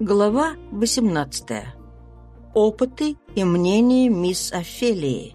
Глава 18. Опыты и мнения мисс Офелии.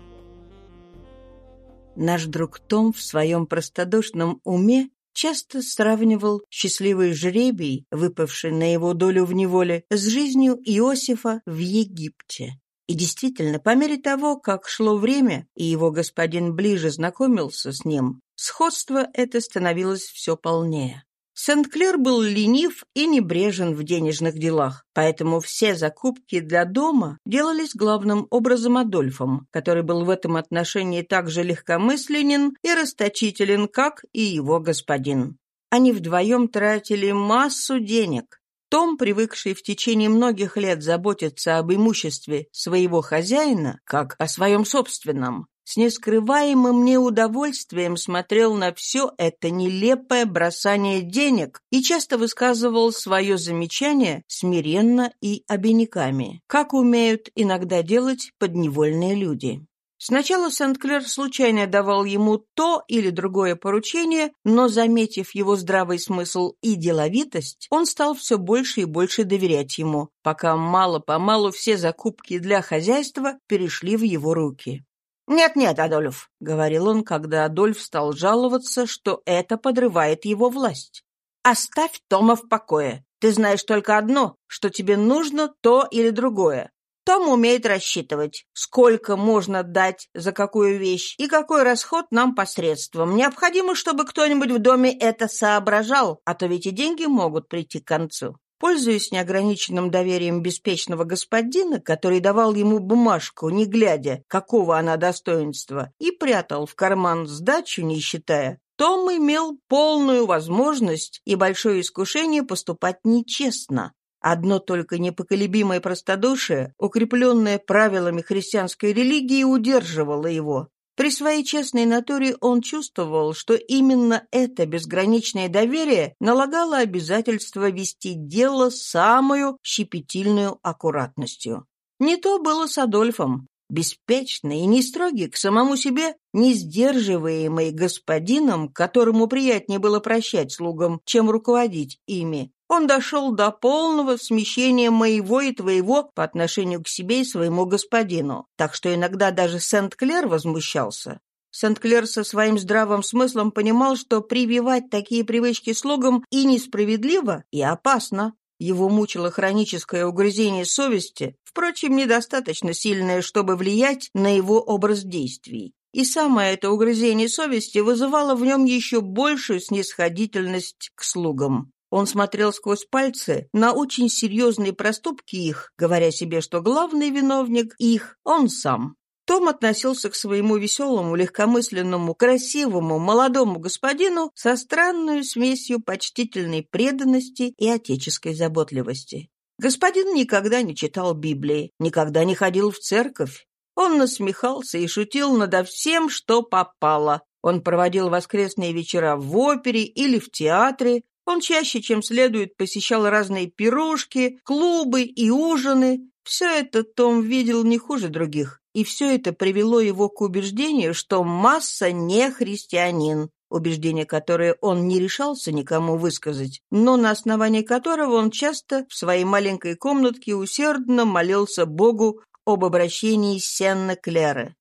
Наш друг Том в своем простодушном уме часто сравнивал счастливый жребий, выпавший на его долю в неволе, с жизнью Иосифа в Египте. И действительно, по мере того, как шло время, и его господин ближе знакомился с ним, сходство это становилось все полнее. Сент-Клер был ленив и небрежен в денежных делах, поэтому все закупки для дома делались главным образом Адольфом, который был в этом отношении так же легкомысленен и расточителен, как и его господин. Они вдвоем тратили массу денег. Том, привыкший в течение многих лет заботиться об имуществе своего хозяина, как о своем собственном, с нескрываемым неудовольствием смотрел на все это нелепое бросание денег и часто высказывал свое замечание смиренно и обиняками, как умеют иногда делать подневольные люди. Сначала Сент-Клер случайно давал ему то или другое поручение, но, заметив его здравый смысл и деловитость, он стал все больше и больше доверять ему, пока мало-помалу все закупки для хозяйства перешли в его руки. «Нет-нет, Адольф», — говорил он, когда Адольф стал жаловаться, что это подрывает его власть. «Оставь Тома в покое. Ты знаешь только одно, что тебе нужно то или другое. Том умеет рассчитывать, сколько можно дать за какую вещь и какой расход нам посредством. Необходимо, чтобы кто-нибудь в доме это соображал, а то ведь и деньги могут прийти к концу. Пользуясь неограниченным доверием беспечного господина, который давал ему бумажку, не глядя, какого она достоинства, и прятал в карман сдачу, не считая, том имел полную возможность и большое искушение поступать нечестно. Одно только непоколебимое простодушие, укрепленное правилами христианской религии, удерживало его. При своей честной натуре он чувствовал, что именно это безграничное доверие налагало обязательство вести дело с самую щепетильную аккуратностью. Не то было с Адольфом. Беспечный и не строгий к самому себе, не сдерживаемый господином, которому приятнее было прощать слугам, чем руководить ими, он дошел до полного смещения моего и твоего по отношению к себе и своему господину, так что иногда даже Сент-Клер возмущался. Сент-Клер со своим здравым смыслом понимал, что прививать такие привычки слугам и несправедливо, и опасно. Его мучило хроническое угрызение совести, впрочем, недостаточно сильное, чтобы влиять на его образ действий. И самое это угрызение совести вызывало в нем еще большую снисходительность к слугам. Он смотрел сквозь пальцы на очень серьезные проступки их, говоря себе, что главный виновник их — он сам. Том относился к своему веселому, легкомысленному, красивому, молодому господину со странной смесью почтительной преданности и отеческой заботливости. Господин никогда не читал Библии, никогда не ходил в церковь. Он насмехался и шутил надо всем, что попало. Он проводил воскресные вечера в опере или в театре, он чаще, чем следует, посещал разные пирожки, клубы и ужины. Все это Том видел не хуже других, и все это привело его к убеждению, что масса не христианин, убеждение которое он не решался никому высказать, но на основании которого он часто в своей маленькой комнатке усердно молился Богу об обращении Сенна Клеры.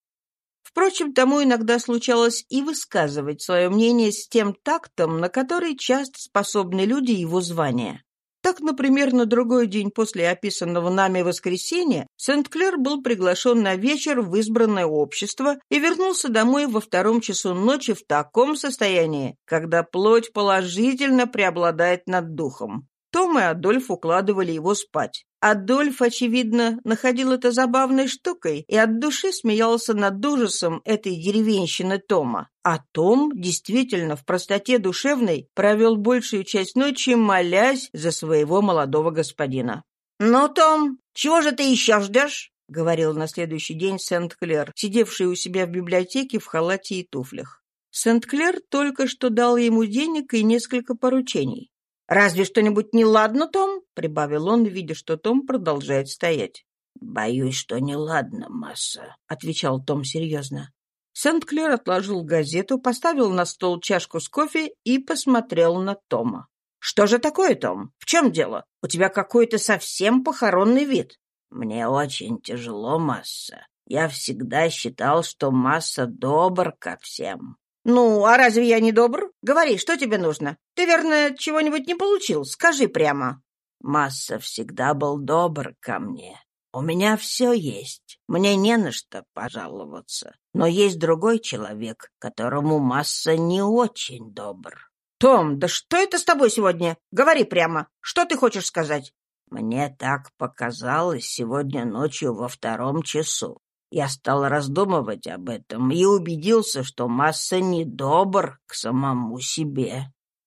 Впрочем, тому иногда случалось и высказывать свое мнение с тем тактом, на который часто способны люди его звания. Так, например, на другой день после описанного нами воскресенья Сент-Клер был приглашен на вечер в избранное общество и вернулся домой во втором часу ночи в таком состоянии, когда плоть положительно преобладает над духом. Том и Адольф укладывали его спать. Адольф, очевидно, находил это забавной штукой и от души смеялся над ужасом этой деревенщины Тома. А Том, действительно, в простоте душевной, провел большую часть ночи, молясь за своего молодого господина. «Ну, Том, чего же ты еще ждешь?» — говорил на следующий день Сент-Клер, сидевший у себя в библиотеке в халате и туфлях. Сент-Клер только что дал ему денег и несколько поручений. «Разве что-нибудь неладно, Том?» — прибавил он, видя, что Том продолжает стоять. «Боюсь, что неладно, масса», — отвечал Том серьезно. Сент-Клер отложил газету, поставил на стол чашку с кофе и посмотрел на Тома. «Что же такое, Том? В чем дело? У тебя какой-то совсем похоронный вид». «Мне очень тяжело, Масса. Я всегда считал, что Масса добр ко всем». «Ну, а разве я не добр? Говори, что тебе нужно? Ты, верно, чего-нибудь не получил? Скажи прямо». Масса всегда был добр ко мне. У меня все есть. Мне не на что пожаловаться. Но есть другой человек, которому Масса не очень добр. «Том, да что это с тобой сегодня? Говори прямо. Что ты хочешь сказать?» Мне так показалось сегодня ночью во втором часу. Я стал раздумывать об этом и убедился, что Масса недобр к самому себе.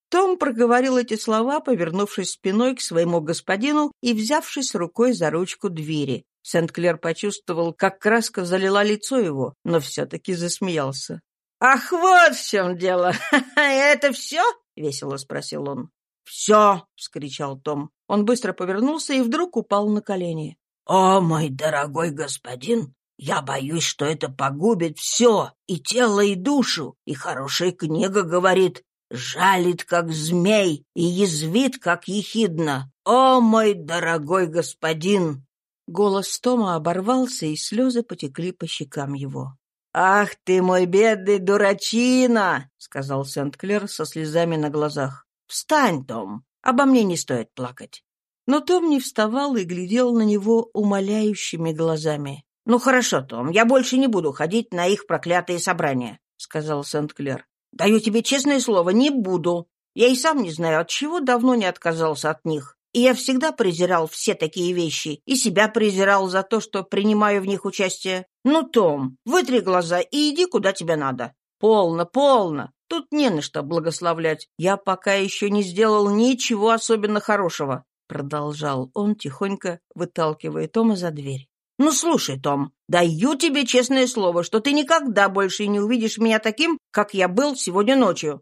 Том проговорил эти слова, повернувшись спиной к своему господину и взявшись рукой за ручку двери. Сент-Клер почувствовал, как краска залила лицо его, но все-таки засмеялся. «Ах, вот в чем дело! Это все?» — весело спросил он. «Все!» — вскричал Том. Он быстро повернулся и вдруг упал на колени. «О, мой дорогой господин, я боюсь, что это погубит все, и тело, и душу, и хорошая книга говорит, жалит, как змей, и язвит, как ехидно. О, мой дорогой господин!» Голос Тома оборвался, и слезы потекли по щекам его. «Ах ты мой бедный дурачина!» — сказал Сент-Клер со слезами на глазах. «Встань, Том, обо мне не стоит плакать». Но Том не вставал и глядел на него умоляющими глазами. «Ну хорошо, Том, я больше не буду ходить на их проклятые собрания», — сказал Сент-Клер. Даю тебе честное слово, не буду. Я и сам не знаю, от чего давно не отказался от них. И я всегда презирал все такие вещи, и себя презирал за то, что принимаю в них участие. Ну, Том, вытри глаза и иди, куда тебе надо. Полно, полно. Тут не на что благословлять. Я пока еще не сделал ничего особенно хорошего, — продолжал он, тихонько выталкивая Тома за дверь. «Ну, слушай, Том, даю тебе честное слово, что ты никогда больше не увидишь меня таким, как я был сегодня ночью».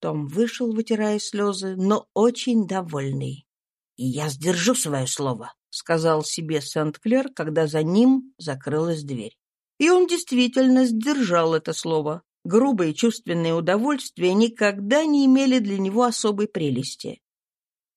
Том вышел, вытирая слезы, но очень довольный. «И я сдержу свое слово», — сказал себе Сент-Клер, когда за ним закрылась дверь. И он действительно сдержал это слово. Грубые чувственные удовольствия никогда не имели для него особой прелести.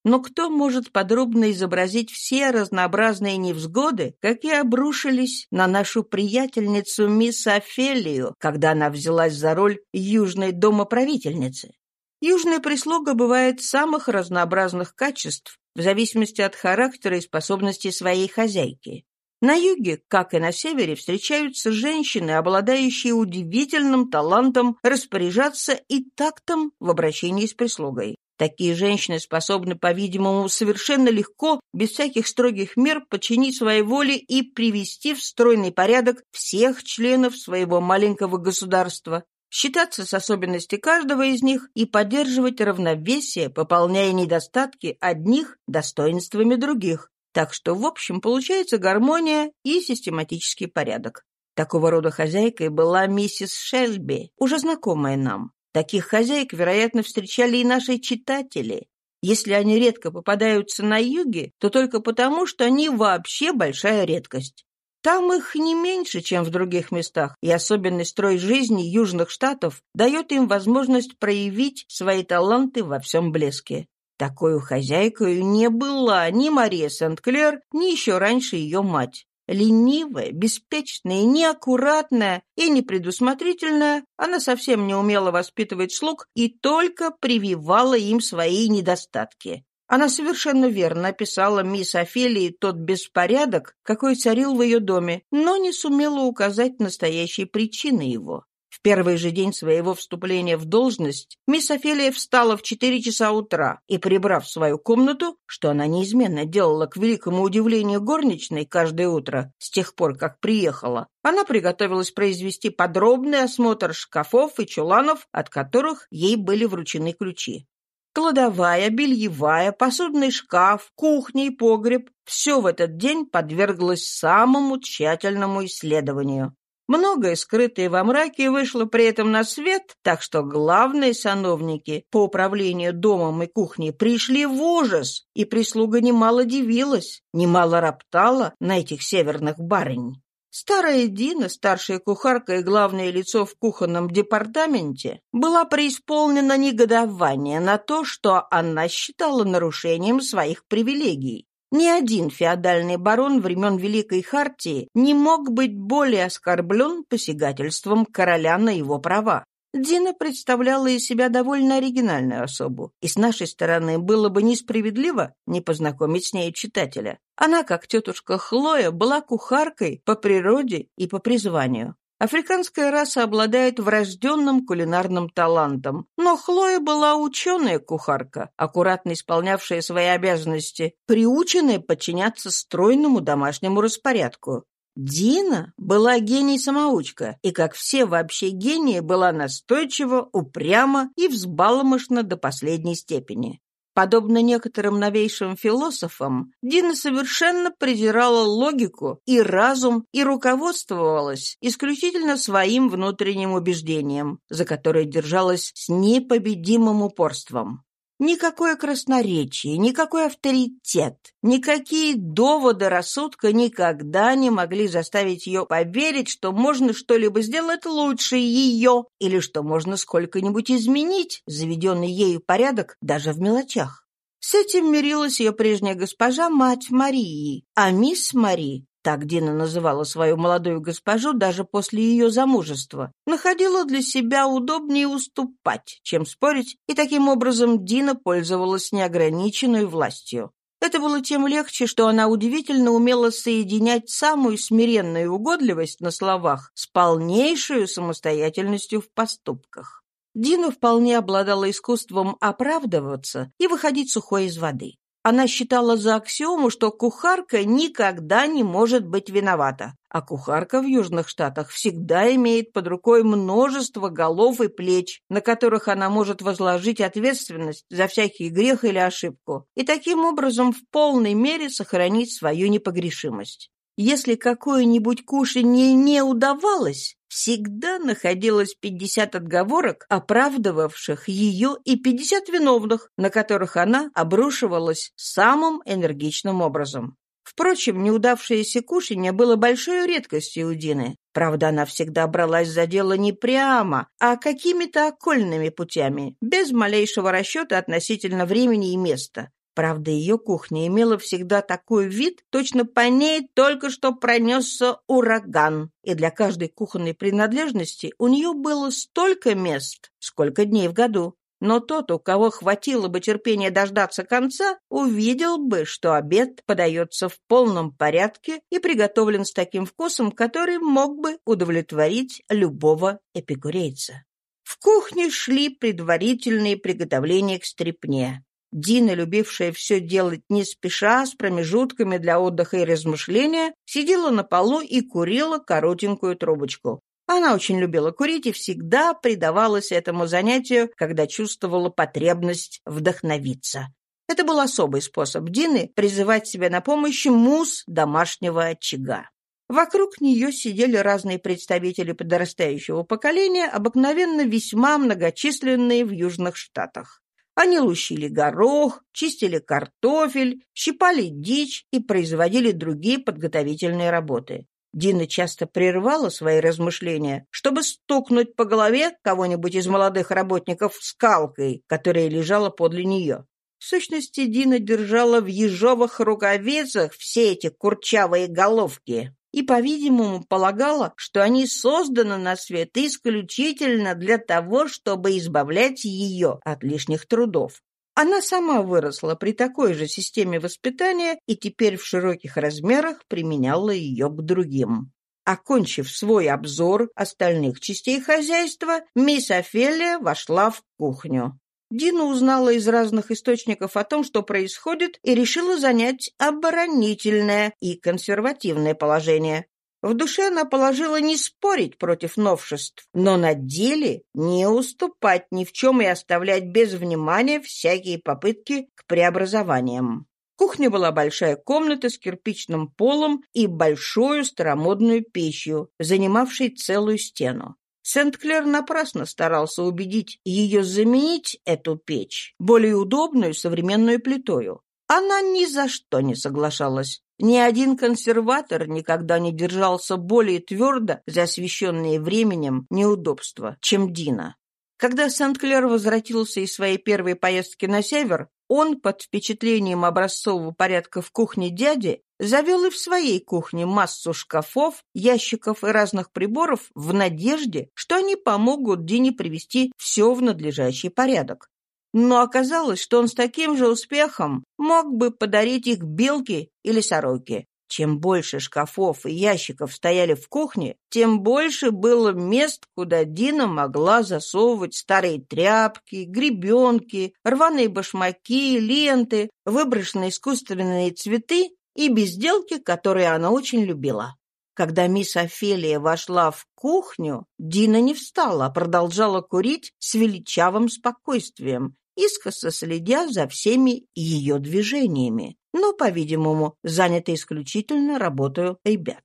Но кто может подробно изобразить все разнообразные невзгоды, какие обрушились на нашу приятельницу мисс Офелию, когда она взялась за роль южной домоправительницы? Южная прислуга бывает самых разнообразных качеств, в зависимости от характера и способностей своей хозяйки. На юге, как и на севере, встречаются женщины, обладающие удивительным талантом распоряжаться и тактом в обращении с прислугой. Такие женщины способны, по-видимому, совершенно легко, без всяких строгих мер, подчинить своей воле и привести в стройный порядок всех членов своего маленького государства, считаться с особенностями каждого из них и поддерживать равновесие, пополняя недостатки одних достоинствами других. Так что, в общем, получается гармония и систематический порядок. Такого рода хозяйкой была миссис Шельби, уже знакомая нам. Таких хозяек, вероятно, встречали и наши читатели. Если они редко попадаются на юге, то только потому, что они вообще большая редкость. Там их не меньше, чем в других местах, и особенный строй жизни южных штатов дает им возможность проявить свои таланты во всем блеске. Такой хозяйкой не была ни Мария Сент-Клер, ни еще раньше ее мать. Ленивая, беспечная, неаккуратная и непредусмотрительная, она совсем не умела воспитывать слуг и только прививала им свои недостатки. Она совершенно верно описала мисс Офелии тот беспорядок, какой царил в ее доме, но не сумела указать настоящие причины его. Первый же день своего вступления в должность мисс Офелия встала в четыре часа утра и, прибрав свою комнату, что она неизменно делала к великому удивлению горничной каждое утро с тех пор, как приехала, она приготовилась произвести подробный осмотр шкафов и чуланов, от которых ей были вручены ключи. Кладовая, бельевая, посудный шкаф, кухня и погреб – все в этот день подверглось самому тщательному исследованию. Многое, скрытое во мраке, вышло при этом на свет, так что главные сановники по управлению домом и кухней пришли в ужас, и прислуга немало дивилась, немало роптала на этих северных барынь. Старая Дина, старшая кухарка и главное лицо в кухонном департаменте, была преисполнена негодования на то, что она считала нарушением своих привилегий. Ни один феодальный барон времен Великой Хартии не мог быть более оскорблен посягательством короля на его права. Дина представляла из себя довольно оригинальную особу, и с нашей стороны было бы несправедливо не познакомить с ней читателя. Она, как тетушка Хлоя, была кухаркой по природе и по призванию. Африканская раса обладает врожденным кулинарным талантом, но Хлоя была ученая-кухарка, аккуратно исполнявшая свои обязанности, приученная подчиняться стройному домашнему распорядку. Дина была гений-самоучка, и, как все вообще гении, была настойчива, упряма и взбаломошна до последней степени. Подобно некоторым новейшим философам, Дина совершенно презирала логику и разум и руководствовалась исключительно своим внутренним убеждением, за которое держалась с непобедимым упорством. Никакое красноречие, никакой авторитет, никакие доводы рассудка никогда не могли заставить ее поверить, что можно что-либо сделать лучше ее или что можно сколько-нибудь изменить заведенный ею порядок даже в мелочах. С этим мирилась ее прежняя госпожа, мать Марии, а мисс Мари так Дина называла свою молодую госпожу даже после ее замужества, находила для себя удобнее уступать, чем спорить, и таким образом Дина пользовалась неограниченной властью. Это было тем легче, что она удивительно умела соединять самую смиренную угодливость на словах с полнейшую самостоятельностью в поступках. Дина вполне обладала искусством оправдываться и выходить сухой из воды. Она считала за аксиому, что кухарка никогда не может быть виновата, а кухарка в Южных Штатах всегда имеет под рукой множество голов и плеч, на которых она может возложить ответственность за всякий грех или ошибку, и таким образом в полной мере сохранить свою непогрешимость. Если какое-нибудь кушанье не удавалось, всегда находилось 50 отговорок, оправдывавших ее, и 50 виновных, на которых она обрушивалась самым энергичным образом. Впрочем, неудавшееся кушанье было большой редкостью у Дины. Правда, она всегда бралась за дело не прямо, а какими-то окольными путями, без малейшего расчета относительно времени и места. Правда, ее кухня имела всегда такой вид, точно по ней только что пронесся ураган, и для каждой кухонной принадлежности у нее было столько мест, сколько дней в году. Но тот, у кого хватило бы терпения дождаться конца, увидел бы, что обед подается в полном порядке и приготовлен с таким вкусом, который мог бы удовлетворить любого эпикурейца. В кухне шли предварительные приготовления к стрепне. Дина, любившая все делать не спеша, с промежутками для отдыха и размышления, сидела на полу и курила коротенькую трубочку. Она очень любила курить и всегда предавалась этому занятию, когда чувствовала потребность вдохновиться. Это был особый способ Дины призывать себя на помощь мус домашнего очага. Вокруг нее сидели разные представители подрастающего поколения, обыкновенно весьма многочисленные в Южных Штатах. Они лущили горох, чистили картофель, щипали дичь и производили другие подготовительные работы. Дина часто прерывала свои размышления, чтобы стукнуть по голове кого-нибудь из молодых работников скалкой, которая лежала подле нее. В сущности, Дина держала в ежовых рукавицах все эти курчавые головки и, по-видимому, полагала, что они созданы на свет исключительно для того, чтобы избавлять ее от лишних трудов. Она сама выросла при такой же системе воспитания и теперь в широких размерах применяла ее к другим. Окончив свой обзор остальных частей хозяйства, мисс Офелия вошла в кухню. Дина узнала из разных источников о том, что происходит, и решила занять оборонительное и консервативное положение. В душе она положила не спорить против новшеств, но на деле не уступать ни в чем и оставлять без внимания всякие попытки к преобразованиям. Кухня была большая комната с кирпичным полом и большой старомодной печью, занимавшей целую стену. Сент-Клер напрасно старался убедить ее заменить эту печь более удобную современную плитою. Она ни за что не соглашалась. Ни один консерватор никогда не держался более твердо за освещенные временем неудобства, чем Дина. Когда Сент-Клер возвратился из своей первой поездки на север, он, под впечатлением образцового порядка в кухне дяди, завел и в своей кухне массу шкафов, ящиков и разных приборов в надежде, что они помогут Дине привести все в надлежащий порядок. Но оказалось, что он с таким же успехом мог бы подарить их белке или сороке. Чем больше шкафов и ящиков стояли в кухне, тем больше было мест, куда Дина могла засовывать старые тряпки, гребенки, рваные башмаки, ленты, выброшенные искусственные цветы и безделки, которые она очень любила. Когда мисс Офелия вошла в кухню, Дина не встала, а продолжала курить с величавым спокойствием, искоса следя за всеми ее движениями, но, по-видимому, занята исключительно работой ребят.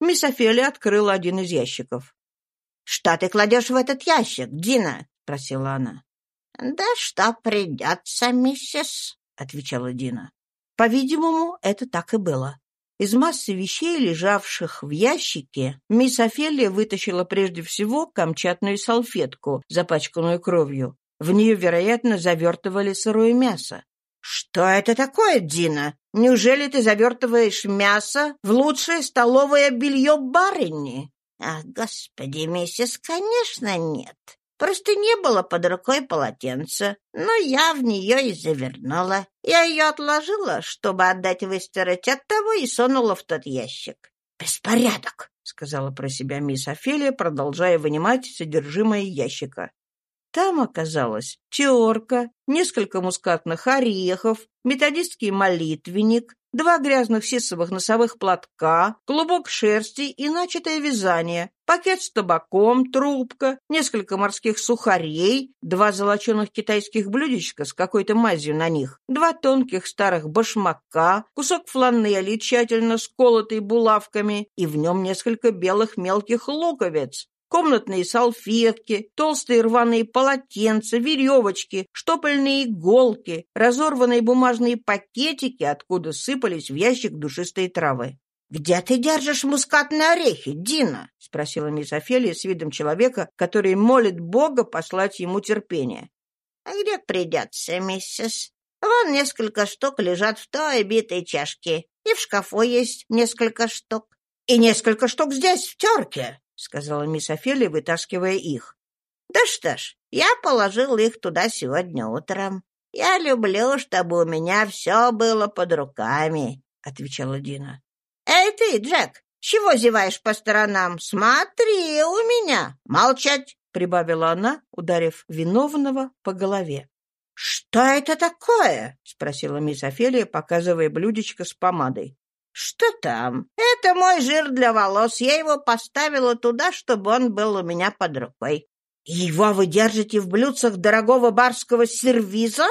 Мисс Офелия открыла один из ящиков. «Что ты кладешь в этот ящик, Дина?» — спросила она. «Да что придется, миссис», — отвечала Дина. По-видимому, это так и было. Из массы вещей, лежавших в ящике, мисс Офелия вытащила прежде всего камчатную салфетку, запачканную кровью. В нее, вероятно, завертывали сырое мясо. «Что это такое, Дина? Неужели ты завертываешь мясо в лучшее столовое белье барыни?» «Ах, господи, миссис, конечно, нет. Просто не было под рукой полотенца, но я в нее и завернула. Я ее отложила, чтобы отдать выстирать, оттого и сунула в тот ящик. «Беспорядок!» — сказала про себя мисс Офелия, продолжая вынимать содержимое ящика. Там оказалась теорка, несколько мускатных орехов, методистский молитвенник, два грязных сисовых носовых платка, клубок шерсти и начатое вязание, пакет с табаком, трубка, несколько морских сухарей, два золоченых китайских блюдечка с какой-то мазью на них, два тонких старых башмака, кусок фланели, тщательно сколотый булавками, и в нем несколько белых мелких луковиц, комнатные салфетки, толстые рваные полотенца, веревочки, штопольные иголки, разорванные бумажные пакетики, откуда сыпались в ящик душистые травы. «Где ты держишь мускатные орехи, Дина?» — спросила мисс Офелия с видом человека, который молит Бога послать ему терпение. «А где придется, миссис? Вон несколько штук лежат в той битой чашке, и в шкафу есть несколько штук. И несколько штук здесь, в терке. — сказала мисс Офелия, вытаскивая их. «Да что ж, я положил их туда сегодня утром. Я люблю, чтобы у меня все было под руками», — отвечала Дина. «Эй ты, Джек, чего зеваешь по сторонам? Смотри у меня! Молчать!» — прибавила она, ударив виновного по голове. «Что это такое?» — спросила мисс Офелия, показывая блюдечко с помадой. «Что там? Это мой жир для волос. Я его поставила туда, чтобы он был у меня под рукой». «Его вы держите в блюдцах дорогого барского сервиза?»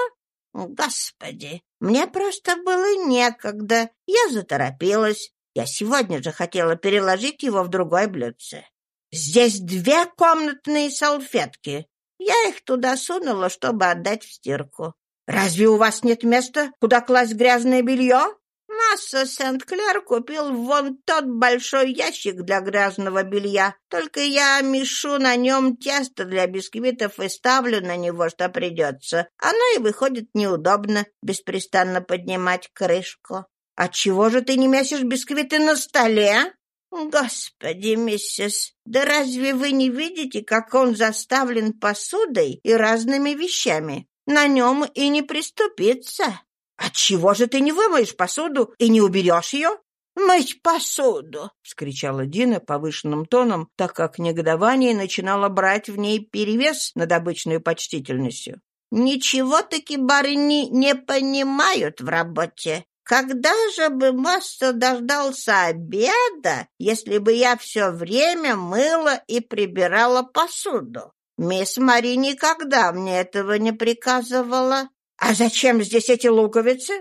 «Господи, мне просто было некогда. Я заторопилась. Я сегодня же хотела переложить его в другое блюдце. Здесь две комнатные салфетки. Я их туда сунула, чтобы отдать в стирку. Разве у вас нет места, куда класть грязное белье?» Масса Сент-Клер купил вон тот большой ящик для грязного белья. Только я мешу на нем тесто для бисквитов и ставлю на него, что придется. Оно и выходит неудобно беспрестанно поднимать крышку. Отчего же ты не месишь бисквиты на столе? Господи, миссис, да разве вы не видите, как он заставлен посудой и разными вещами? На нем и не приступиться. «Отчего же ты не вымоешь посуду и не уберешь ее?» «Мыть посуду!» — вскричала Дина повышенным тоном, так как негодование начинало брать в ней перевес над обычной почтительностью. «Ничего-таки барыни не понимают в работе. Когда же бы Масса дождался обеда, если бы я все время мыла и прибирала посуду? Мисс Мари никогда мне этого не приказывала. «А зачем здесь эти луковицы?»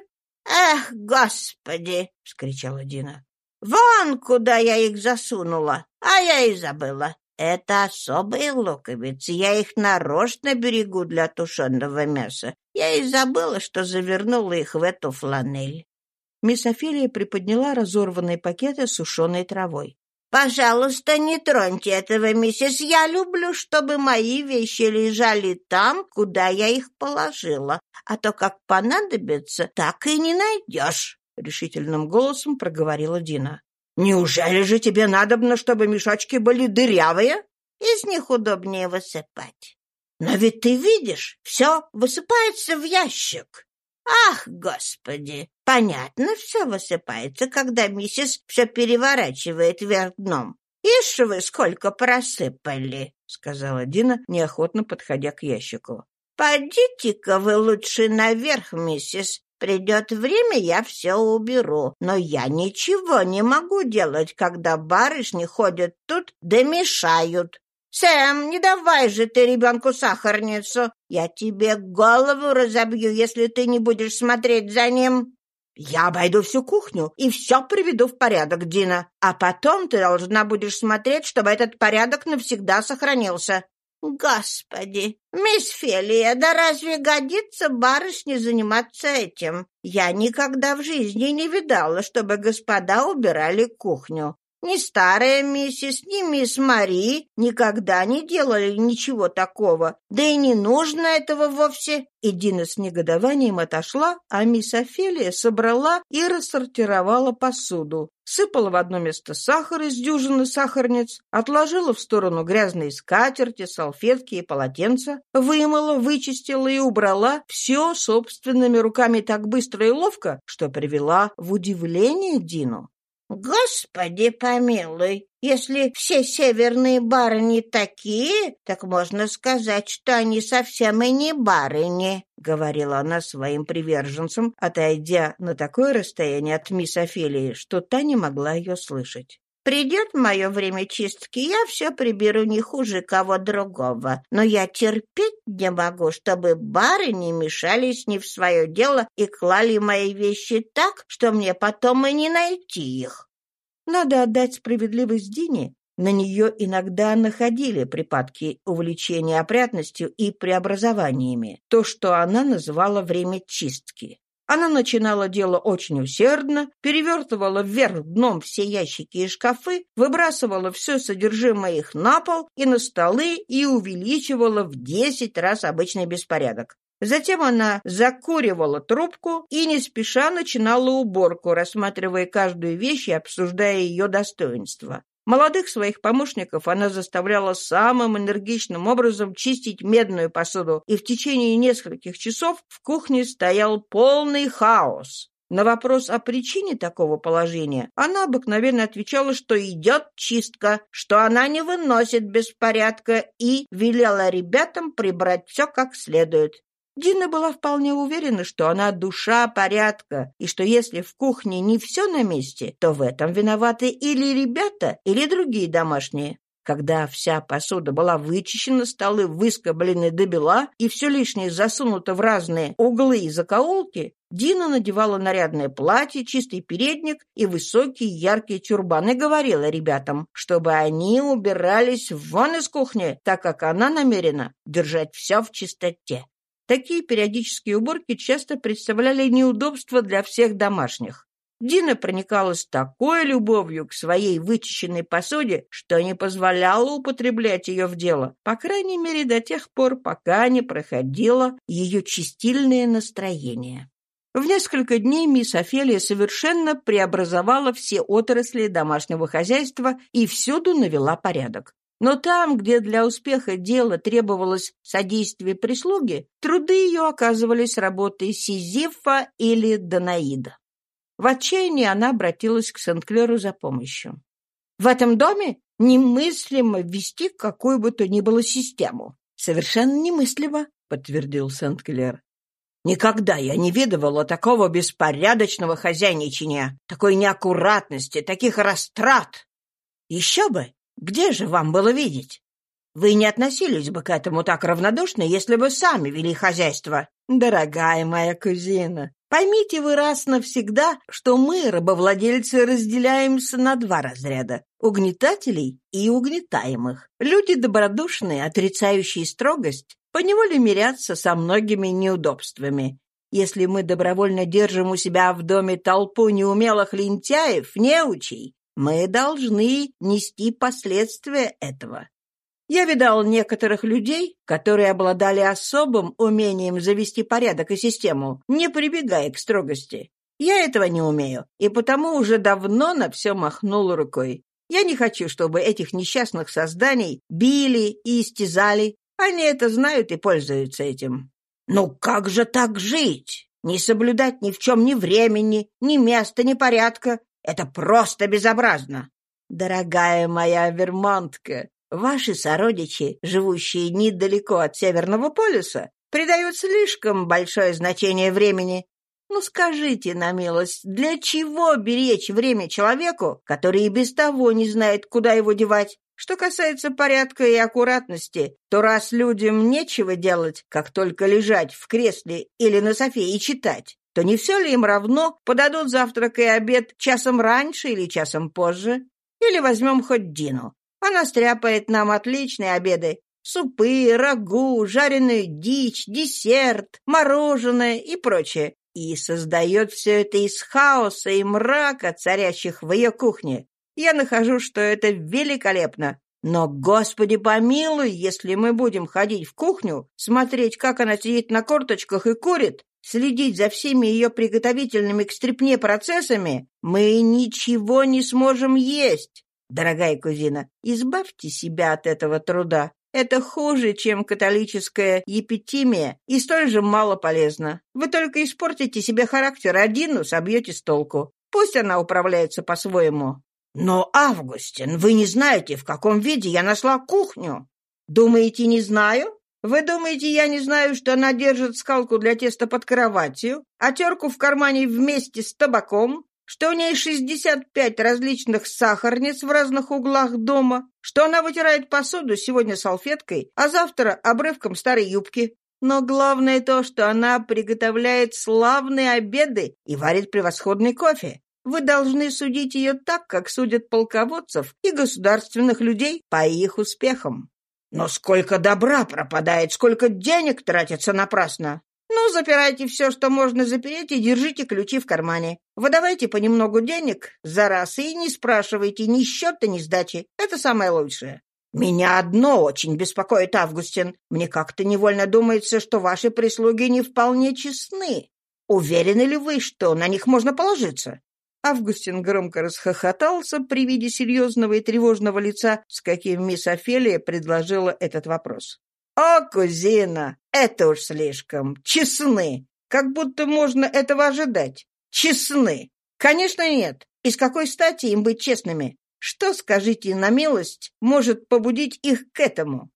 «Эх, господи!» — вскричала Дина. «Вон куда я их засунула, а я и забыла. Это особые луковицы, я их нарочно берегу для тушеного мяса. Я и забыла, что завернула их в эту фланель». Мисс Офелия приподняла разорванные пакеты с сушеной травой. «Пожалуйста, не троньте этого, миссис. Я люблю, чтобы мои вещи лежали там, куда я их положила. А то, как понадобится, так и не найдешь», — решительным голосом проговорила Дина. «Неужели же тебе надобно, чтобы мешочки были дырявые?» «Из них удобнее высыпать». «Но ведь ты видишь, все высыпается в ящик». «Ах, господи! Понятно, все высыпается, когда миссис все переворачивает вверх дном. Ишь вы, сколько просыпали!» — сказала Дина, неохотно подходя к ящику. «Пойдите-ка вы лучше наверх, миссис. Придет время, я все уберу. Но я ничего не могу делать, когда барышни ходят тут да мешают. «Сэм, не давай же ты ребенку сахарницу! Я тебе голову разобью, если ты не будешь смотреть за ним!» «Я обойду всю кухню и все приведу в порядок, Дина, а потом ты должна будешь смотреть, чтобы этот порядок навсегда сохранился». «Господи! Мисс Фелия, да разве годится барышне заниматься этим? Я никогда в жизни не видала, чтобы господа убирали кухню. Ни старая миссис, ни мисс Мари никогда не делали ничего такого, да и не нужно этого вовсе. И Дина с негодованием отошла, а мисс Офелия собрала и рассортировала посуду. Сыпала в одно место сахар из дюжины сахарниц, отложила в сторону грязные скатерти, салфетки и полотенца, вымыла, вычистила и убрала все собственными руками так быстро и ловко, что привела в удивление Дину. «Господи помилуй! Если все северные барыни такие, так можно сказать, что они совсем и не барыни», — говорила она своим приверженцам, отойдя на такое расстояние от мисс Офелии, что та не могла ее слышать. Придет мое время чистки, я все приберу не хуже кого другого. Но я терпеть не могу, чтобы барыни мешались не в свое дело и клали мои вещи так, что мне потом и не найти их. Надо отдать справедливость Дине. На нее иногда находили припадки увлечения опрятностью и преобразованиями, то, что она называла время чистки. Она начинала дело очень усердно, перевертывала вверх дном все ящики и шкафы, выбрасывала все содержимое их на пол и на столы и увеличивала в десять раз обычный беспорядок. Затем она закуривала трубку и не спеша начинала уборку, рассматривая каждую вещь и обсуждая ее достоинства. Молодых своих помощников она заставляла самым энергичным образом чистить медную посуду, и в течение нескольких часов в кухне стоял полный хаос. На вопрос о причине такого положения она обыкновенно отвечала, что идет чистка, что она не выносит беспорядка и велела ребятам прибрать все как следует. Дина была вполне уверена, что она душа порядка, и что если в кухне не все на месте, то в этом виноваты или ребята, или другие домашние. Когда вся посуда была вычищена, столы выскоблены до бела, и все лишнее засунуто в разные углы и закоулки, Дина надевала нарядное платье, чистый передник и высокий яркий тюрбан и говорила ребятам, чтобы они убирались вон из кухни, так как она намерена держать все в чистоте. Такие периодические уборки часто представляли неудобства для всех домашних. Дина проникалась такой любовью к своей вычищенной посуде, что не позволяла употреблять ее в дело, по крайней мере до тех пор, пока не проходило ее чистильное настроение. В несколько дней мисс Офелия совершенно преобразовала все отрасли домашнего хозяйства и всюду навела порядок. Но там, где для успеха дела требовалось содействие прислуги, труды ее оказывались работой Сизифа или Данаида. В отчаянии она обратилась к Сент-Клеру за помощью. «В этом доме немыслимо ввести какую бы то ни было систему». «Совершенно немыслимо», — подтвердил Сент-Клер. «Никогда я не видывала такого беспорядочного хозяйничания, такой неаккуратности, таких растрат. Еще бы, где же вам было видеть? Вы не относились бы к этому так равнодушно, если бы сами вели хозяйство. Дорогая моя кузина, поймите вы раз навсегда, что мы, рабовладельцы, разделяемся на два разряда — угнетателей и угнетаемых. Люди добродушные, отрицающие строгость, поневоле мирятся со многими неудобствами. Если мы добровольно держим у себя в доме толпу неумелых лентяев, неучей, мы должны нести последствия этого. Я видал некоторых людей, которые обладали особым умением завести порядок и систему, не прибегая к строгости. Я этого не умею, и потому уже давно на все махнул рукой. Я не хочу, чтобы этих несчастных созданий били и истязали. Они это знают и пользуются этим. «Ну как же так жить? Не соблюдать ни в чем ни времени, ни места, ни порядка. Это просто безобразно!» «Дорогая моя вермонтка, ваши сородичи, живущие недалеко от Северного полюса, придают слишком большое значение времени. Ну скажите на милость, для чего беречь время человеку, который и без того не знает, куда его девать? Что касается порядка и аккуратности, то раз людям нечего делать, как только лежать в кресле или на софе и читать, то не все ли им равно, подадут завтрак и обед часом раньше или часом позже? Или возьмем хоть Дину. Она стряпает нам отличные обеды. Супы, рагу, жареную дичь, десерт, мороженое и прочее и создает все это из хаоса и мрака, царящих в ее кухне. Я нахожу, что это великолепно. Но, Господи помилуй, если мы будем ходить в кухню, смотреть, как она сидит на корточках и курит, следить за всеми ее приготовительными к стрепне процессами, мы ничего не сможем есть. Дорогая кузина, избавьте себя от этого труда. Это хуже, чем католическая епитимия и столь же мало полезно. Вы только испортите себе характер, Дину собьете с толку. Пусть она управляется по-своему. Но, Августин, вы не знаете, в каком виде я нашла кухню. Думаете, не знаю? Вы думаете, я не знаю, что она держит скалку для теста под кроватью, а терку в кармане вместе с табаком, что у ней 65 различных сахарниц в разных углах дома, что она вытирает посуду сегодня салфеткой, а завтра обрывком старой юбки. Но главное то, что она приготовляет славные обеды и варит превосходный кофе. Вы должны судить ее так, как судят полководцев и государственных людей по их успехам. Но сколько добра пропадает, сколько денег тратится напрасно. Ну, запирайте все, что можно запереть, и держите ключи в кармане. Выдавайте понемногу денег за раз и не спрашивайте ни счета, ни сдачи. Это самое лучшее. Меня одно очень беспокоит, Августин. Мне как-то невольно думается, что ваши прислуги не вполне честны. Уверены ли вы, что на них можно положиться? Августин громко расхохотался при виде серьезного и тревожного лица, с каким мисс Офелия предложила этот вопрос. «О, кузина, это уж слишком. Честны. Как будто можно этого ожидать. Честны. Конечно, нет. И с какой стати им быть честными? Что, скажите на милость, может побудить их к этому?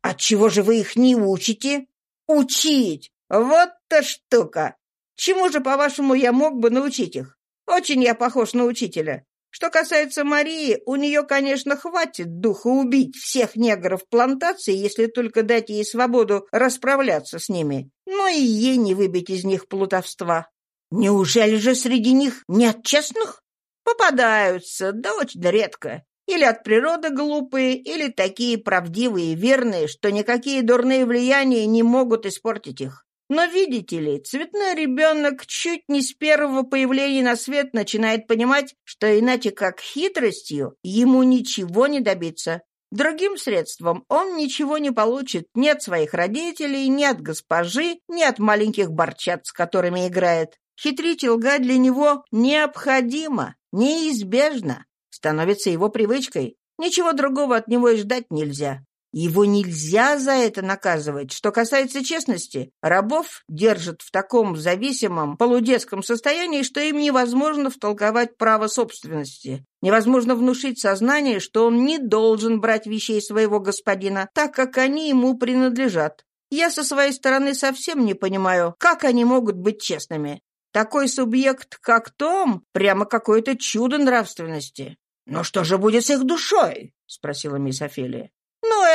Отчего же вы их не учите? Учить! Вот-то штука! Чему же, по-вашему, я мог бы научить их? Очень я похож на учителя. Что касается Марии, у нее, конечно, хватит духа убить всех негров плантации, если только дать ей свободу расправляться с ними. Но и ей не выбить из них плутовства. Неужели же среди них нет честных? Попадаются, да очень редко. Или от природы глупые, или такие правдивые и верные, что никакие дурные влияния не могут испортить их. Но, видите ли, цветной ребенок чуть не с первого появления на свет начинает понимать, что иначе как хитростью ему ничего не добиться. Другим средством он ничего не получит ни от своих родителей, ни от госпожи, ни от маленьких борчат, с которыми играет. Хитрить и лгать для него необходимо, неизбежно, становится его привычкой. Ничего другого от него и ждать нельзя. Его нельзя за это наказывать. Что касается честности, рабов держат в таком зависимом полудетском состоянии, что им невозможно втолковать право собственности. Невозможно внушить сознание, что он не должен брать вещей своего господина, так как они ему принадлежат. Я со своей стороны совсем не понимаю, как они могут быть честными. Такой субъект, как Том, прямо какое-то чудо нравственности. «Но что же будет с их душой?» — спросила мисс Офелия.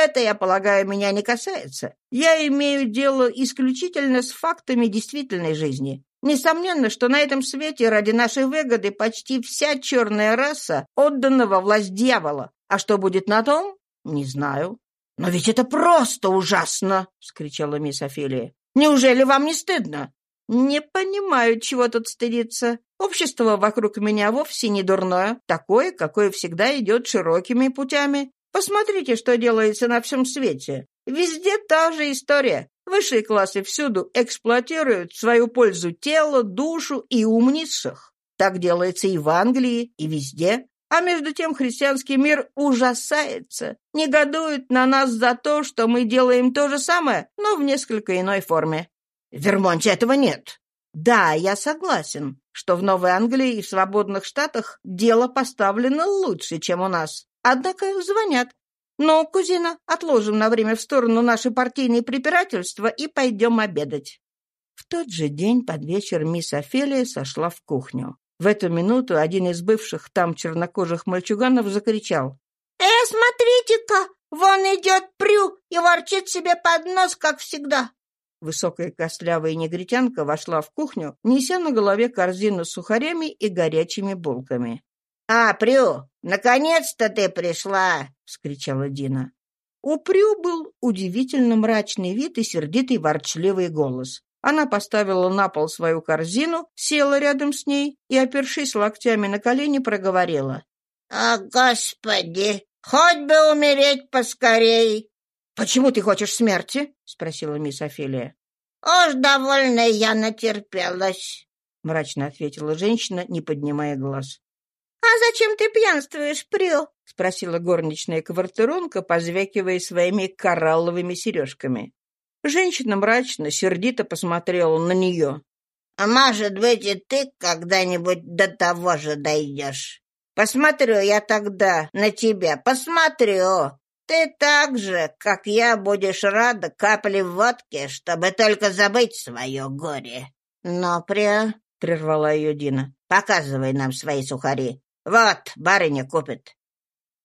Это, я полагаю, меня не касается. Я имею дело исключительно с фактами действительной жизни. Несомненно, что на этом свете ради нашей выгоды почти вся черная раса отдана во власть дьявола. А что будет на том? Не знаю. «Но ведь это просто ужасно!» — скричала мисс Офелия. «Неужели вам не стыдно?» «Не понимаю, чего тут стыдиться. Общество вокруг меня вовсе не дурное, такое, какое всегда идет широкими путями. Посмотрите, что делается на всем свете. Везде та же история. Высшие классы всюду эксплуатируют в свою пользу тело, душу и ум низших. Так делается и в Англии, и везде. А между тем христианский мир ужасается, негодует на нас за то, что мы делаем то же самое, но в несколько иной форме. В Вермонте этого нет. Да, я согласен, что в Новой Англии и в свободных штатах дело поставлено лучше, чем у нас. Однако звонят. Но, кузина, отложим на время в сторону наши партийные препирательства и пойдем обедать. В тот же день под вечер мисс Офелия сошла в кухню. В эту минуту один из бывших там чернокожих мальчуганов закричал. «Э, смотрите-ка, вон идет Прю и ворчит себе под нос, как всегда!» Высокая костлявая негритянка вошла в кухню, неся на голове корзину с сухарями и горячими булками. «А, Прю, наконец-то ты пришла!» — вскричала Дина. У Прю был удивительно мрачный вид и сердитый ворчливый голос. Она поставила на пол свою корзину, села рядом с ней и, опершись локтями на колени, проговорила. «А, господи, хоть бы умереть поскорей!» «Почему ты хочешь смерти?» — спросила мисс Офелия. «Уж довольно я натерпелась», — мрачно ответила женщина, не поднимая глаз. «А зачем ты пьянствуешь, Прю?» — спросила горничная квартиронка, позвякивая своими коралловыми сережками. Женщина мрачно, сердито посмотрела на нее. «А может быть, и ты когда-нибудь до того же дойдешь? Посмотрю я тогда на тебя, посмотрю. Ты так же, как я, будешь рада капле водки, чтобы только забыть свое горе. Но, Пря, — прервала ее Дина, — показывай нам свои сухари. Вот, барыня купит.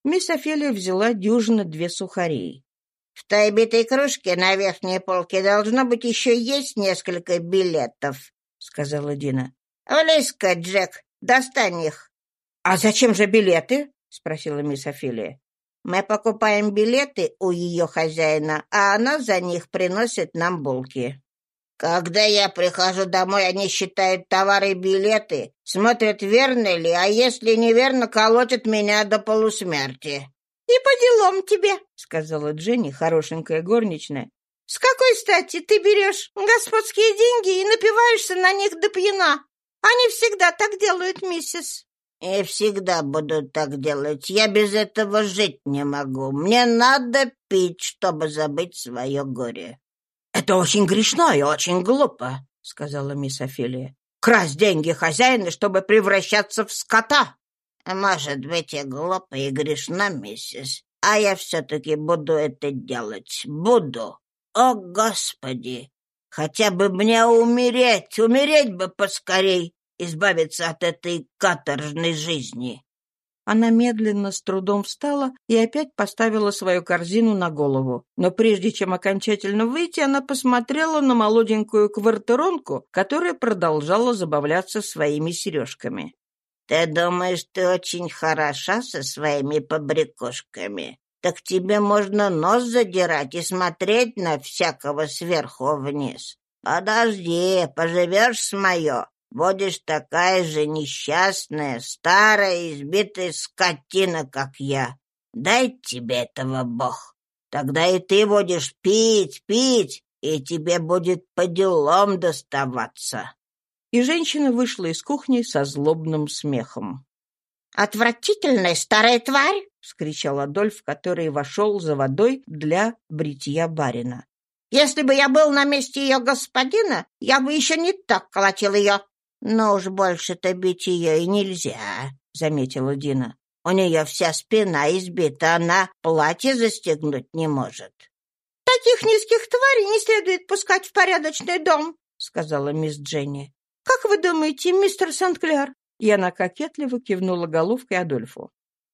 Мисс Офелия взяла дюжину две сухарей. В той битой кружке на верхней полке должно быть еще есть несколько билетов, — сказала Дина. — Влезь-ка, Джек, достань их. — А зачем же билеты? — спросила мисс Офелия. Мы покупаем билеты у ее хозяина, а она за них приносит нам булки. Когда я прихожу домой, они считают товары и билеты, смотрят, верно ли, а если неверно, колотят меня до полусмерти. — И по делам тебе, — сказала Дженни, хорошенькая горничная. — С какой стати ты берешь господские деньги и напиваешься на них до пьяна? Они всегда так делают, миссис. И всегда буду так делать. Я без этого жить не могу. Мне надо пить, чтобы забыть свое горе. — Это очень грешно и очень глупо, — сказала мисс Офелия. — Красть деньги хозяина, чтобы превращаться в скота. — Может быть, и глупо, и грешно, миссис. А я все-таки буду это делать. Буду. О, Господи! Хотя бы мне умереть, умереть бы поскорей, избавиться от этой каторжной жизни. Она медленно, с трудом встала и опять поставила свою корзину на голову. Но прежде чем окончательно выйти, она посмотрела на молоденькую квартиронку, которая продолжала забавляться своими сережками. «Ты думаешь, ты очень хороша со своими побрякушками? Так тебе можно нос задирать и смотреть на всякого сверху вниз. Подожди, поживешь с мое, Будешь такая же несчастная, старая, избитая скотина, как я. Дай тебе этого Бог. Тогда и ты будешь пить, пить, и тебе будет по делам доставаться. И женщина вышла из кухни со злобным смехом. «Отвратительная старая тварь!» — вскричал Адольф, который вошел за водой для бритья барина. «Если бы я был на месте ее господина, я бы еще не так колотил ее. «Но уж больше-то бить ее и нельзя», — заметила Дина. «У нее вся спина избита, она платье застегнуть не может». «Таких низких тварей не следует пускать в порядочный дом», — сказала мисс Дженни. «Как вы думаете, мистер Сент-Клер?» И она кокетливо кивнула головкой Адольфу.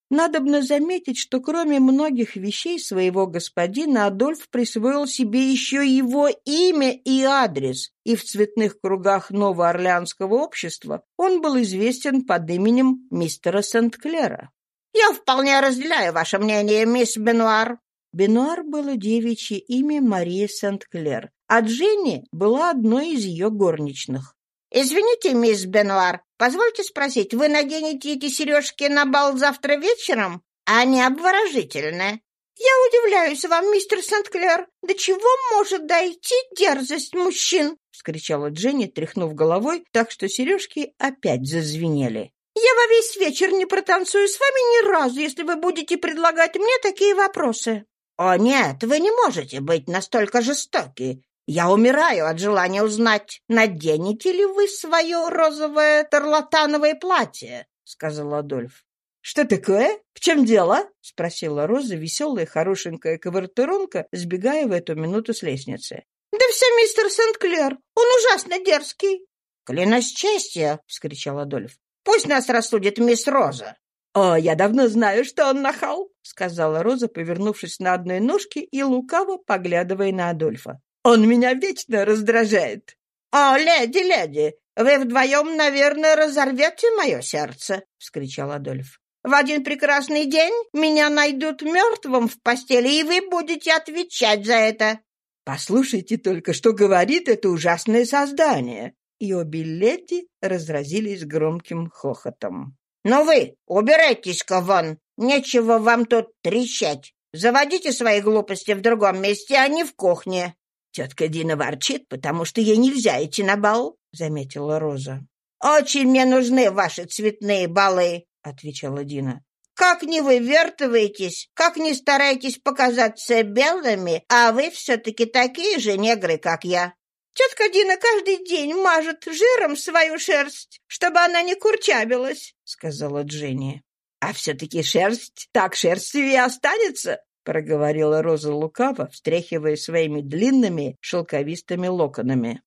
Надобно заметить, что кроме многих вещей своего господина Адольф присвоил себе еще его имя и адрес, и в цветных кругах Новоорлеанского общества он был известен под именем мистера Сент-Клера. «Я вполне разделяю ваше мнение, мисс Бенуар». Бенуар было девичье имя Марии Сент-Клер, а Дженни была одной из ее горничных. «Извините, мисс Бенуар, позвольте спросить, вы наденете эти сережки на бал завтра вечером? Они обворожительные». «Я удивляюсь вам, мистер Сент-Клер. До чего может дойти дерзость мужчин?» — вскричала Дженни, тряхнув головой, так что сережки опять зазвенели. «Я во весь вечер не протанцую с вами ни разу, если вы будете предлагать мне такие вопросы». «О, нет, вы не можете быть настолько жестоки. Я умираю от желания узнать, наденете ли вы свое розовое тарлатановое платье», — сказал Адольф. «Что такое? В чем дело?» — спросила Роза, веселая, хорошенькая кавартеронка, сбегая в эту минуту с лестницы. «Да все мистер Сент-Клер. Он ужасно дерзкий». «Клянусь честью!» — вскричал Адольф. «Пусть нас рассудит мисс Роза». «О, я давно знаю, что он нахал», — сказала Роза, повернувшись на одной ножке и лукаво поглядывая на Адольфа. «Он меня вечно раздражает». «О, леди, леди, вы вдвоем, наверное, разорвете мое сердце», — вскричал Адольф. В один прекрасный день меня найдут мертвым в постели, и вы будете отвечать за это. Послушайте только, что говорит это ужасное создание. И обе леди разразились громким хохотом. «Ну вы, убирайтесь-ка вон! Нечего вам тут трещать! Заводите свои глупости в другом месте, а не в кухне!» «Тетка Дина ворчит, потому что ей нельзя идти на бал», — заметила Роза. «Очень мне нужны ваши цветные балы. — отвечала Дина. «Как не вывертываетесь, как не стараетесь показаться белыми, а вы все-таки такие же негры, как я. Тетка Дина каждый день мажет жиром свою шерсть, чтобы она не курчабилась», — сказала Дженни. «А все-таки шерсть так шерстью и останется», — проговорила Роза лукаво, встряхивая своими длинными шелковистыми локонами.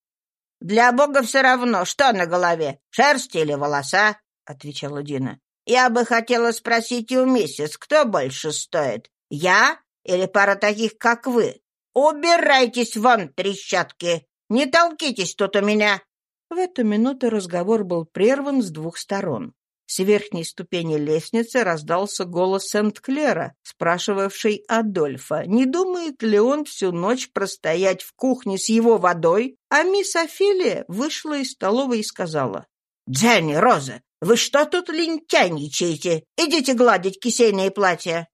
«Для Бога все равно, что на голове, шерсть или волоса», — отвечала Дина. Я бы хотела спросить у миссис, кто больше стоит, я или пара таких, как вы? Убирайтесь вон, трещотки! Не толкитесь тут у меня!» В эту минуту разговор был прерван с двух сторон. С верхней ступени лестницы раздался голос Сент-Клера, спрашивавший Адольфа, не думает ли он всю ночь простоять в кухне с его водой, а мисс Офелия вышла из столовой и сказала, «Дженни, Роза, вы что тут лентяничаете? Идите гладить кисейные платья!»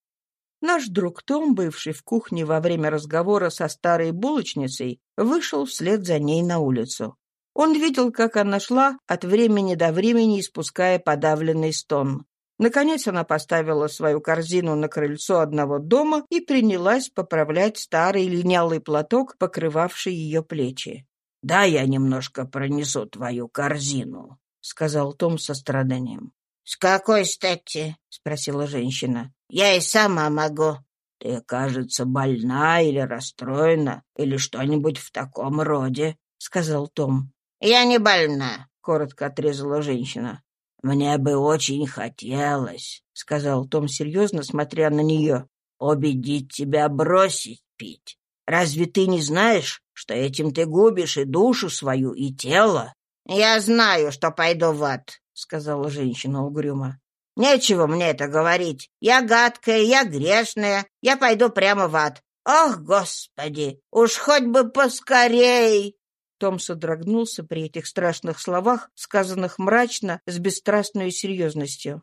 Наш друг Том, бывший в кухне во время разговора со старой булочницей, вышел вслед за ней на улицу. Он видел, как она шла, от времени до времени испуская подавленный стон. Наконец она поставила свою корзину на крыльцо одного дома и принялась поправлять старый линялый платок, покрывавший ее плечи. «Да, я немножко пронесу твою корзину», — сказал Том со страданием. «С какой стати?» — спросила женщина. «Я и сама могу». «Ты, кажется, больна или расстроена, или что-нибудь в таком роде», — сказал Том. «Я не больна», — коротко отрезала женщина. «Мне бы очень хотелось», — сказал Том серьезно, смотря на нее, — «убедить тебя бросить пить. Разве ты не знаешь, что этим ты губишь и душу свою, и тело?» «Я знаю, что пойду в ад», — сказала женщина угрюмо. «Нечего мне это говорить. Я гадкая, я грешная. Я пойду прямо в ад. Ох, Господи! Уж хоть бы поскорей!» Том содрогнулся при этих страшных словах, сказанных мрачно, с бесстрастной серьезностью.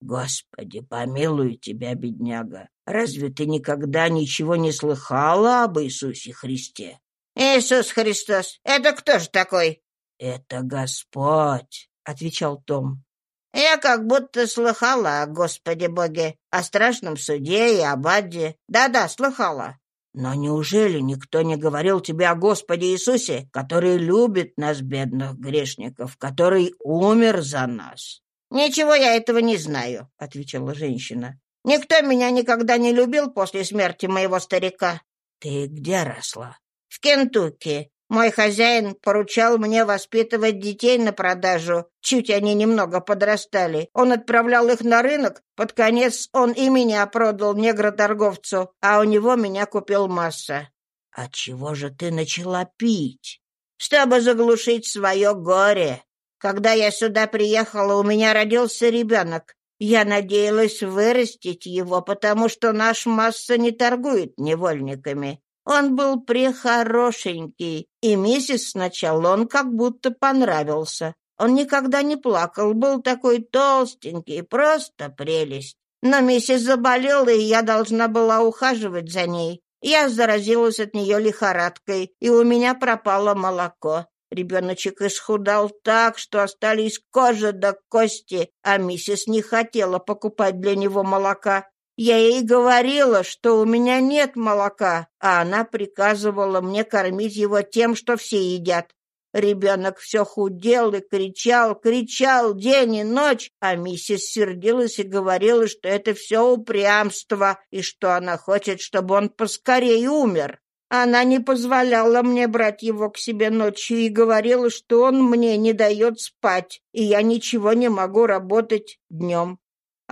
«Господи, помилуй тебя, бедняга! Разве ты никогда ничего не слыхала об Иисусе Христе?» «Иисус Христос! Это кто же такой?» «Это Господь», — отвечал Том. «Я как будто слыхала о Господе Боге, о страшном суде и об аде. Да-да, слыхала». «Но неужели никто не говорил тебе о Господе Иисусе, который любит нас, бедных грешников, который умер за нас?» «Ничего я этого не знаю», — отвечала женщина. «Никто меня никогда не любил после смерти моего старика». «Ты где росла?» «В Кентукки. Мой хозяин поручал мне воспитывать детей на продажу. Чуть они немного подрастали. Он отправлял их на рынок. Под конец он и меня продал негроторговцу, а у него меня купил масса. «А чего же ты начала пить?» «Чтобы заглушить свое горе. Когда я сюда приехала, у меня родился ребенок. Я надеялась вырастить его, потому что наш масса не торгует невольниками. Он был прехорошенький, и миссис сначала он как будто понравился. Он никогда не плакал, был такой толстенький, просто прелесть. Но миссис заболела, и я должна была ухаживать за ней. Я заразилась от нее лихорадкой, и у меня пропало молоко. Ребеночек исхудал так, что остались кожа до кости, а миссис не хотела покупать для него молока. Я ей говорила, что у меня нет молока, а она приказывала мне кормить его тем, что все едят. Ребенок все худел и кричал, кричал день и ночь, а миссис сердилась и говорила, что это все упрямство и что она хочет, чтобы он поскорее умер. Она не позволяла мне брать его к себе ночью и говорила, что он мне не дает спать, и я ничего не могу работать днем.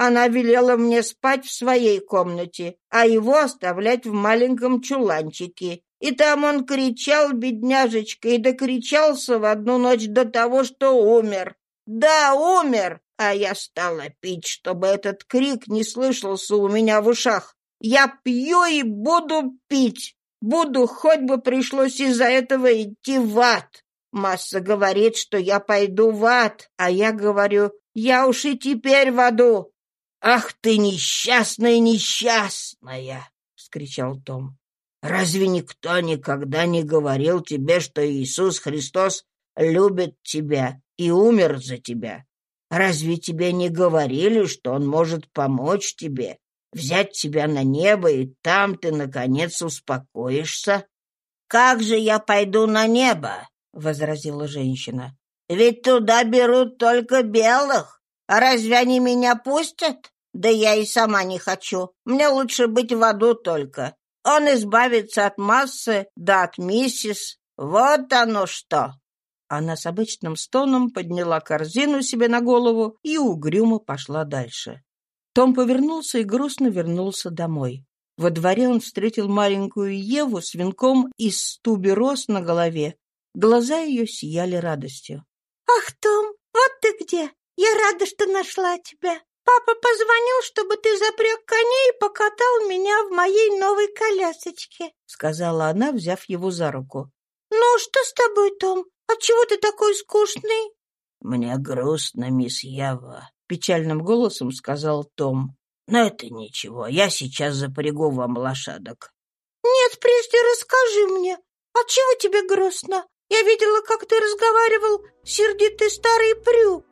Она велела мне спать в своей комнате, а его оставлять в маленьком чуланчике. И там он кричал, бедняжечка, и докричался в одну ночь до того, что умер. Да, умер! А я стала пить, чтобы этот крик не слышался у меня в ушах. Я пью и буду пить. Буду, хоть бы пришлось из-за этого идти в ад. Масса говорит, что я пойду в ад, а я говорю, я уж и теперь в аду. «Ах ты, несчастная, несчастная!» — вскричал Том. «Разве никто никогда не говорил тебе, что Иисус Христос любит тебя и умер за тебя? Разве тебе не говорили, что Он может помочь тебе, взять тебя на небо, и там ты, наконец, успокоишься?» «Как же я пойду на небо?» — возразила женщина. «Ведь туда берут только белых. А разве они меня пустят? Да я и сама не хочу. Мне лучше быть в аду только. Он избавится от массы, да от миссис. Вот оно что!» Она с обычным стоном подняла корзину себе на голову и угрюмо пошла дальше. Том повернулся и грустно вернулся домой. Во дворе он встретил маленькую Еву с венком из стуби на голове. Глаза ее сияли радостью. «Ах, Том, вот ты где! Я рада, что нашла тебя. Папа позвонил, чтобы ты запряг коней и покатал меня в моей новой колясочке», — сказала она, взяв его за руку. «Ну, что с тобой, Том? Отчего ты такой скучный?» «Мне грустно, мисс Ява», — печальным голосом сказал Том. «Но это ничего, я сейчас запрягу вам лошадок». «Нет, прежде расскажи мне, отчего тебе грустно? Я видела, как ты разговаривал, сердитый старый прю».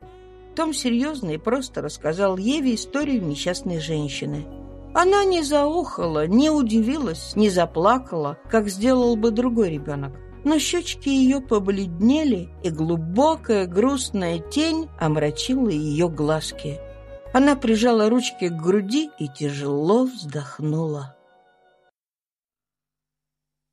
Том серьезно и просто рассказал Еве историю несчастной женщины. Она не заохала, не удивилась, не заплакала, как сделал бы другой ребенок. Но щечки ее побледнели, и глубокая грустная тень омрачила ее глазки. Она прижала ручки к груди и тяжело вздохнула.